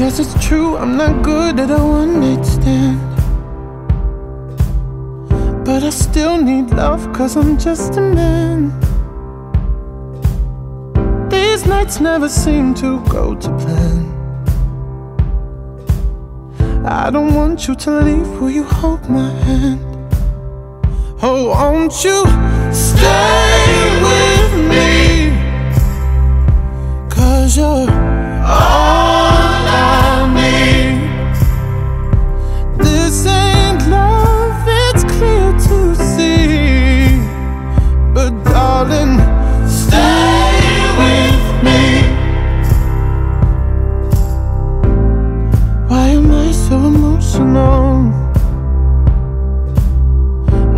Guess it's true, I'm not good at a one night stand. But I still need love, cause I'm just a man. These nights never seem to go to plan. I don't want you to leave, will you hold my hand? Oh, won't you stay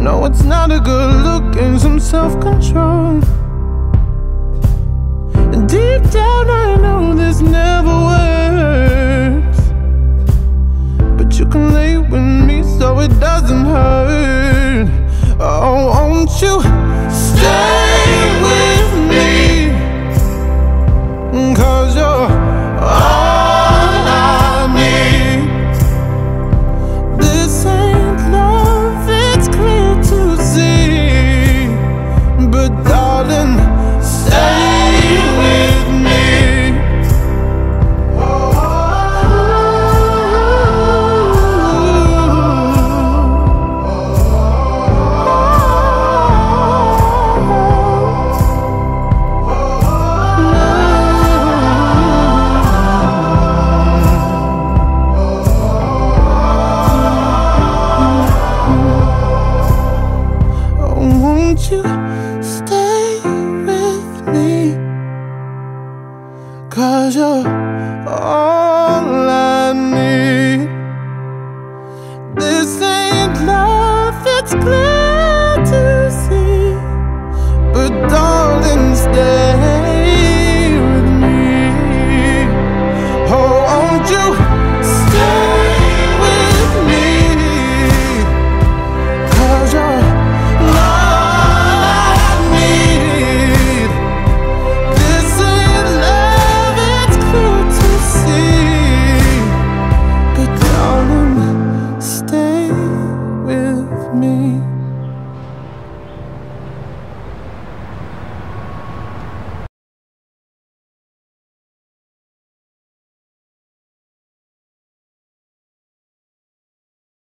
No, it's not a good look and some self control. Deep down, I Cause you're all I need. This ain't love, it's clear. home.